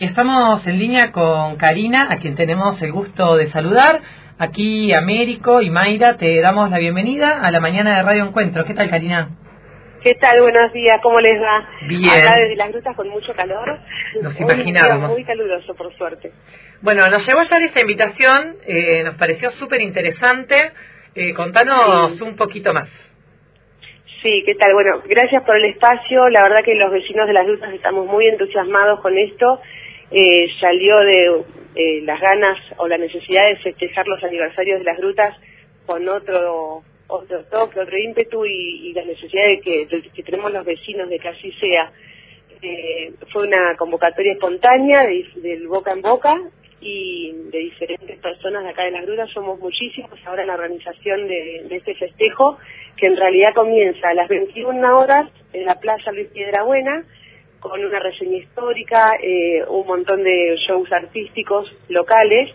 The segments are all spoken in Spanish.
Estamos en línea con Karina, a quien tenemos el gusto de saludar. Aquí Américo y Mayra, te damos la bienvenida a la mañana de Radio Encuentro. ¿Qué tal, Karina? ¿Qué tal? Buenos días, ¿cómo les va? Bien. Acá desde las grutas con mucho calor. Nos imaginábamos. Muy caluroso, por suerte. Bueno, nos llegó ayer esta invitación, eh, nos pareció súper interesante. Eh, contanos Sí. un poquito más. Sí, ¿qué tal? Bueno, gracias por el espacio. La verdad que los vecinos de las grutas estamos muy entusiasmados con esto. Eh, salió de eh, las ganas o la necesidad de festejar los aniversarios de las grutas con otro otro toque, otro ímpetu y, y la necesidad de que, tenemos los vecinos de que así sea. Eh, fue una convocatoria espontánea de- del boca en boca y de diferentes personas de acá de las grutas, somos muchísimos ahora en la organización de, este festejo, que en realidad comienza a las 21 horas en la Plaza Luis Piedrabuena, con una reseña histórica, eh, un montón de shows artísticos locales,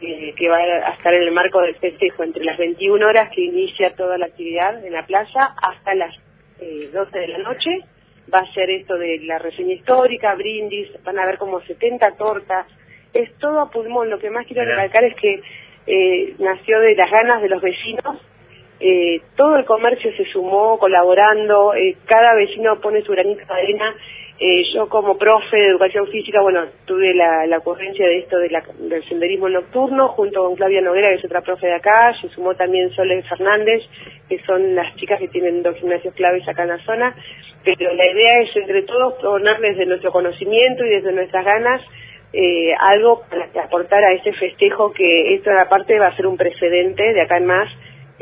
eh, que va a estar en el marco del festejo entre las 21 horas que inicia toda la actividad en la plaza hasta las eh, 12 de la noche. Va a ser esto de la reseña histórica, brindis, van a haber como 70 tortas. Es todo a pulmón. Lo que más quiero recalcar es que eh, nació de las ganas de los vecinos. Eh, todo el comercio se sumó colaborando, eh, cada vecino pone su granito de arena. Eh, yo como profe de educación física, bueno, tuve la, la ocurrencia de esto del senderismo nocturno junto con Claudia Noguera, que es otra profe de acá, se sumó también Sole Fernández, que son las chicas que tienen dos gimnasios claves acá en la zona, pero la idea es entre todos poner desde nuestro conocimiento y desde nuestras ganas eh, algo para aportar a este festejo que esto aparte va a ser un precedente de acá en más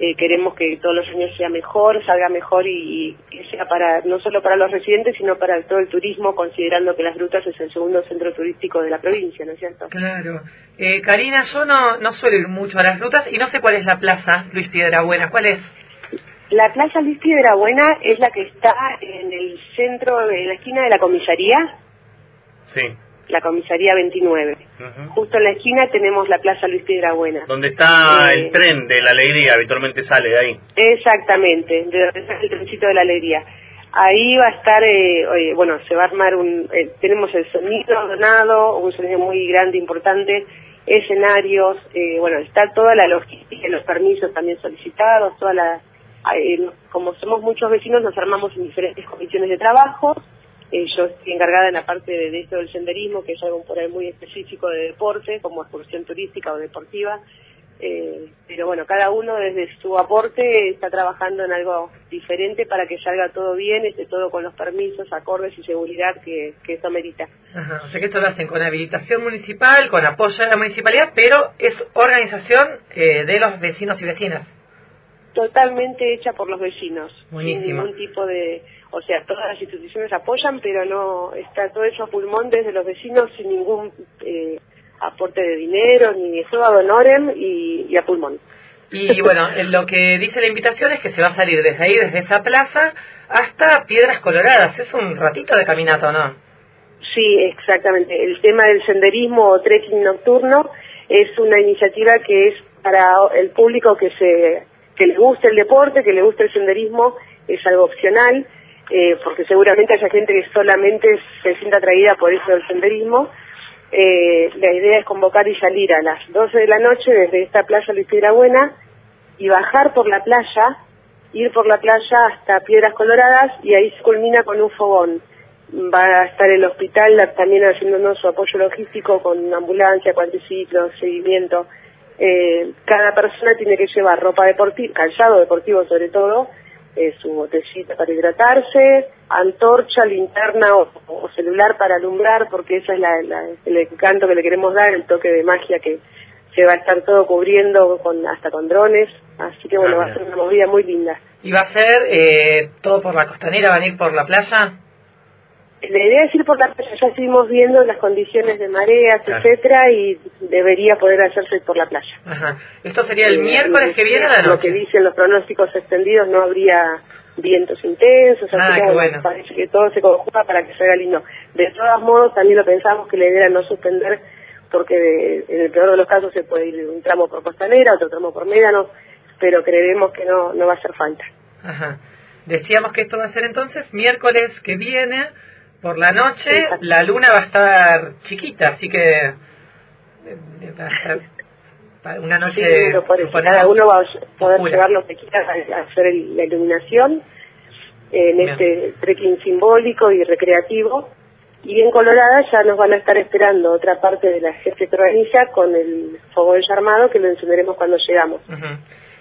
eh, queremos que todos los años sea mejor, salga mejor y, y que sea para no solo para los residentes, sino para todo el turismo, considerando que Las Grutas es el segundo centro turístico de la provincia, ¿no es cierto? Claro. Eh, Karina, yo no, no suelo ir mucho a las rutas y no sé cuál es la plaza Luis Piedrabuena. ¿Cuál es? La Plaza Luis Piedrabuena es la que está en el centro, en la esquina de la comisaría, Sí. La comisaría 29. Ujú. Justo en la esquina tenemos la Plaza Luis Piedrabuena. Donde está Eh, el tren de la alegría, habitualmente sale de ahí. Exactamente, de donde sale el trencito de la alegría. Ahí va a estar, eh, oye, bueno, se va a armar un, eh, tenemos el sonido donado, un sonido muy grande, importante, escenarios, eh, bueno, está toda la logística, los permisos también solicitados, toda la, eh, como somos muchos vecinos, nos armamos en diferentes comisiones de trabajo. Eh, yo estoy encargada en la parte de, de esto del senderismo, que es algo por ahí muy específico de deporte, como excursión turística o deportiva. Eh, pero bueno, cada uno desde su aporte está trabajando en algo diferente para que salga todo bien, esté todo con los permisos, acordes y seguridad que, que eso merita. Ajá, o sea que esto lo hacen con habilitación municipal, con apoyo de la municipalidad, pero es organización eh, de los vecinos y vecinas. Totalmente hecha por los vecinos, Buenísimo. sin ningún tipo de... O sea, todas las instituciones apoyan, pero no está todo eso a pulmón desde los vecinos sin ningún eh, aporte de dinero, ni eso a honorem y, y a pulmón. Y bueno, lo que dice la invitación es que se va a salir desde ahí, desde esa plaza, hasta Piedras Coloradas. Es un ratito de caminata, ¿o no? Sí, exactamente. El tema del senderismo o trekking nocturno es una iniciativa que es para el público que se que le guste el deporte, que le guste el senderismo, es algo opcional, eh, porque seguramente haya gente que solamente se sienta atraída por eso del senderismo. Eh, la idea es convocar y salir a las 12 de la noche desde esta playa Luis Piedrabuena y bajar por la playa, ir por la playa hasta Piedras Coloradas y ahí se culmina con un fogón va a estar el hospital también haciéndonos su apoyo logístico con ambulancia, cuanticiclos, seguimiento. Eh, cada persona tiene que llevar ropa deportiva, calzado deportivo sobre todo, eh, su botellita para hidratarse, antorcha, linterna o, o celular para alumbrar, porque ese es la- la- el encanto que le queremos dar, el toque de magia que se va a estar todo cubriendo con hasta con drones. Así que bueno, Ah, va a ser una movida muy linda. ¿Y va a ser eh, todo por la costanera? ¿Van a ir por la playa? La idea es ir por la playa, ya estuvimos viendo las condiciones de mareas, Claro. etcétera, y debería poder hacerse por la playa. Ajá. Esto sería el Eh, miércoles que viene a la Lo que dicen los pronósticos extendidos, no habría vientos intensos, Ah, así que bueno. parece que todo se conjuga para que salga lindo. De todos modos, también lo pensamos que la idea era no suspender, porque de- en el peor de los casos se puede ir un tramo por Costanera, otro tramo por Médano, pero creemos que no, no va a hacer falta. Ajá. Decíamos que esto va a ser entonces miércoles que viene Por la noche la luna va a estar chiquita, así que eh, va a estar una noche... Sí, por cada uno va a poder llevar lo que quiera a hacer la iluminación en este trekking simbólico y recreativo. Y en Colorada ya nos van a estar esperando otra parte de la jefe Tronilla con el fuego de armado que lo encenderemos cuando llegamos.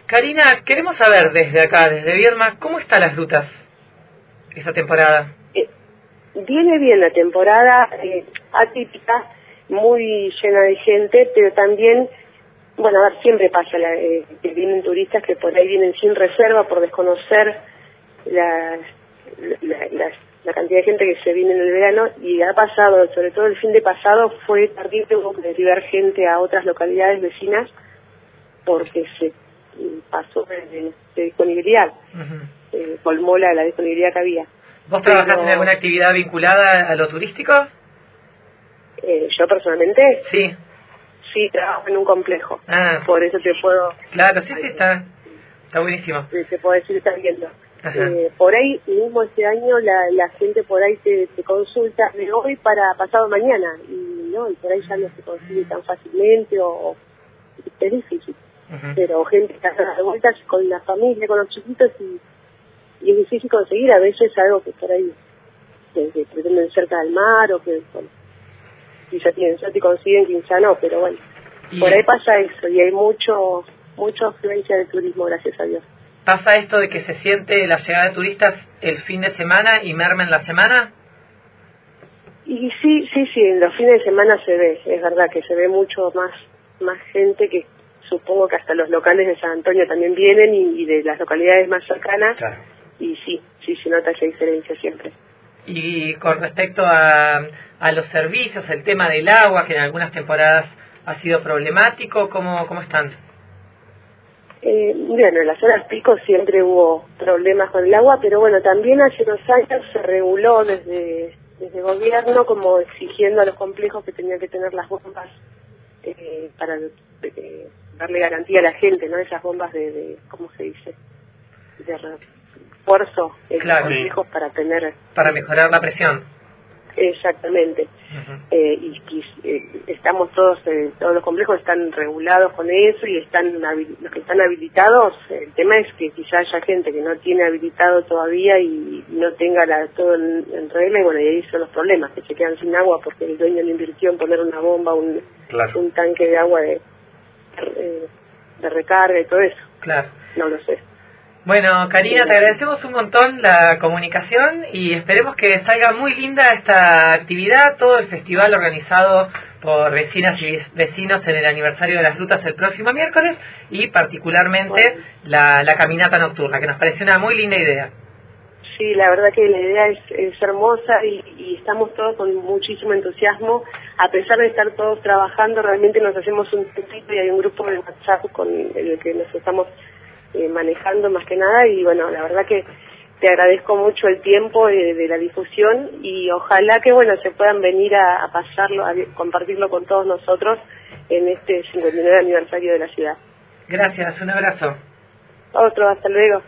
Karina, queremos saber desde acá, desde Vierma, ¿cómo están las rutas esta temporada? Viene bien la temporada, eh, atípica, muy llena de gente, pero también, bueno, a ver, siempre pasa eh, que vienen turistas que por ahí vienen sin reserva por desconocer la, la, cantidad de gente que se viene en el verano y ha pasado, sobre todo el fin de pasado, fue terrible, hubo que derivar gente a otras localidades vecinas porque se pasó de, disponibilidad, eh, colmó la, la, disponibilidad que había. ¿Vos trabajás en alguna actividad vinculada a lo turístico? Eh, yo personalmente. Sí. Sí, trabajo en un complejo. Ah. Por eso te puedo... Claro, sí, sí, está, está buenísimo. Te puedo decir, está viendo. Eh, por ahí, mismo este año, la, la gente por ahí te, consulta de hoy para pasado mañana, y no y por ahí ya no se consigue tan fácilmente o, es difícil. Pero gente que hace las vueltas con la familia, con los chiquitos, y, y es difícil conseguir a veces algo que por ahí que, pretenden cerca del mar o que bueno, quizá tienen suerte y consiguen, quizá no, pero bueno, por ahí pasa eso y hay mucho, mucha afluencia de turismo, gracias a Dios. ¿Pasa esto de que se siente la llegada de turistas el fin de semana y merma en la semana? Y sí, sí, sí, en los fines de semana se ve, es verdad que se ve mucho más, más gente que supongo que hasta los locales de San Antonio también vienen y, de las localidades más cercanas. Y sí, sí se nota esa diferencia siempre. Y con respecto a, a los servicios, el tema del agua, que en algunas temporadas ha sido problemático, ¿cómo, cómo están? Eh, bueno, en las horas pico siempre hubo problemas con el agua, pero bueno, también hace unos años se reguló desde, desde gobierno como exigiendo a los complejos que tenían que tener las bombas eh, para eh, darle garantía a la gente, ¿no? Esas bombas de, de ¿cómo se dice? De refuerzo en los complejos para tener... Para mejorar la presión. Exactamente. eh, y, eh, estamos todos, eh, todos los complejos están regulados con eso y están los que están habilitados. El tema es que quizá haya gente que no tiene habilitado todavía y no tenga la, todo en, regla y bueno, y ahí son los problemas, que se quedan sin agua porque el dueño le invirtió en poner una bomba, un, un tanque de agua de, eh, de recarga y todo eso. Claro. No lo sé. Bueno, Karina, te agradecemos un montón la comunicación y esperemos que salga muy linda esta actividad, todo el festival organizado por vecinas y vecinos en el aniversario de las rutas el próximo miércoles y particularmente la, caminata nocturna, que nos pareció una muy linda idea. Sí, la verdad que la idea es, hermosa y, estamos todos con muchísimo entusiasmo. A pesar de estar todos trabajando, realmente nos hacemos un poquito y hay un grupo de WhatsApp con el que nos estamos eh, manejando más que nada y bueno, la verdad que te agradezco mucho el tiempo de, la difusión y ojalá que bueno se puedan venir a, a pasarlo, a compartirlo con todos nosotros en este 59 aniversario de la ciudad. Gracias, un abrazo. Otro, hasta luego.